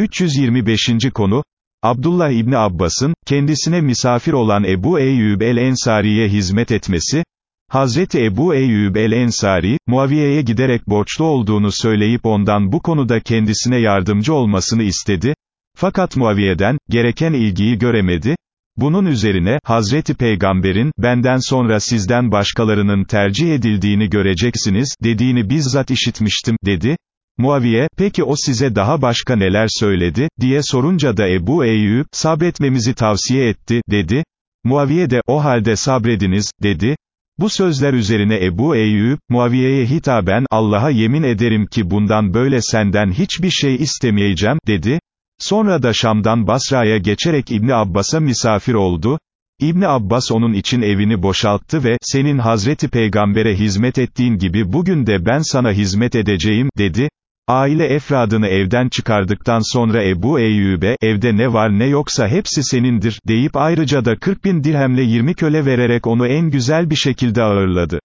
325. konu, Abdullah İbni Abbas'ın, kendisine misafir olan Ebu Eyyub el-Ensari'ye hizmet etmesi, Hazreti Ebu Eyyub el-Ensari, Muaviye'ye giderek borçlu olduğunu söyleyip ondan bu konuda kendisine yardımcı olmasını istedi, fakat Muaviye'den, gereken ilgiyi göremedi, bunun üzerine, Hazreti Peygamber'in, benden sonra sizden başkalarının tercih edildiğini göreceksiniz, dediğini bizzat işitmiştim, dedi, Muaviye, peki o size daha başka neler söyledi, diye sorunca da Ebu Eyyub, sabretmemizi tavsiye etti, dedi. Muaviye de, o halde sabrediniz, dedi. Bu sözler üzerine Ebu Eyyub, Muaviye'ye hitaben, Allah'a yemin ederim ki bundan böyle senden hiçbir şey istemeyeceğim, dedi. Sonra da Şam'dan Basra'ya geçerek İbni Abbas'a misafir oldu. İbni Abbas onun için evini boşalttı ve, senin Hazreti Peygamber'e hizmet ettiğin gibi bugün de ben sana hizmet edeceğim, dedi. Aile efradını evden çıkardıktan sonra Ebu Eyyub'e, evde ne var ne yoksa hepsi senindir, deyip ayrıca da 40 bin dirhemle 20 köle vererek onu en güzel bir şekilde ağırladı.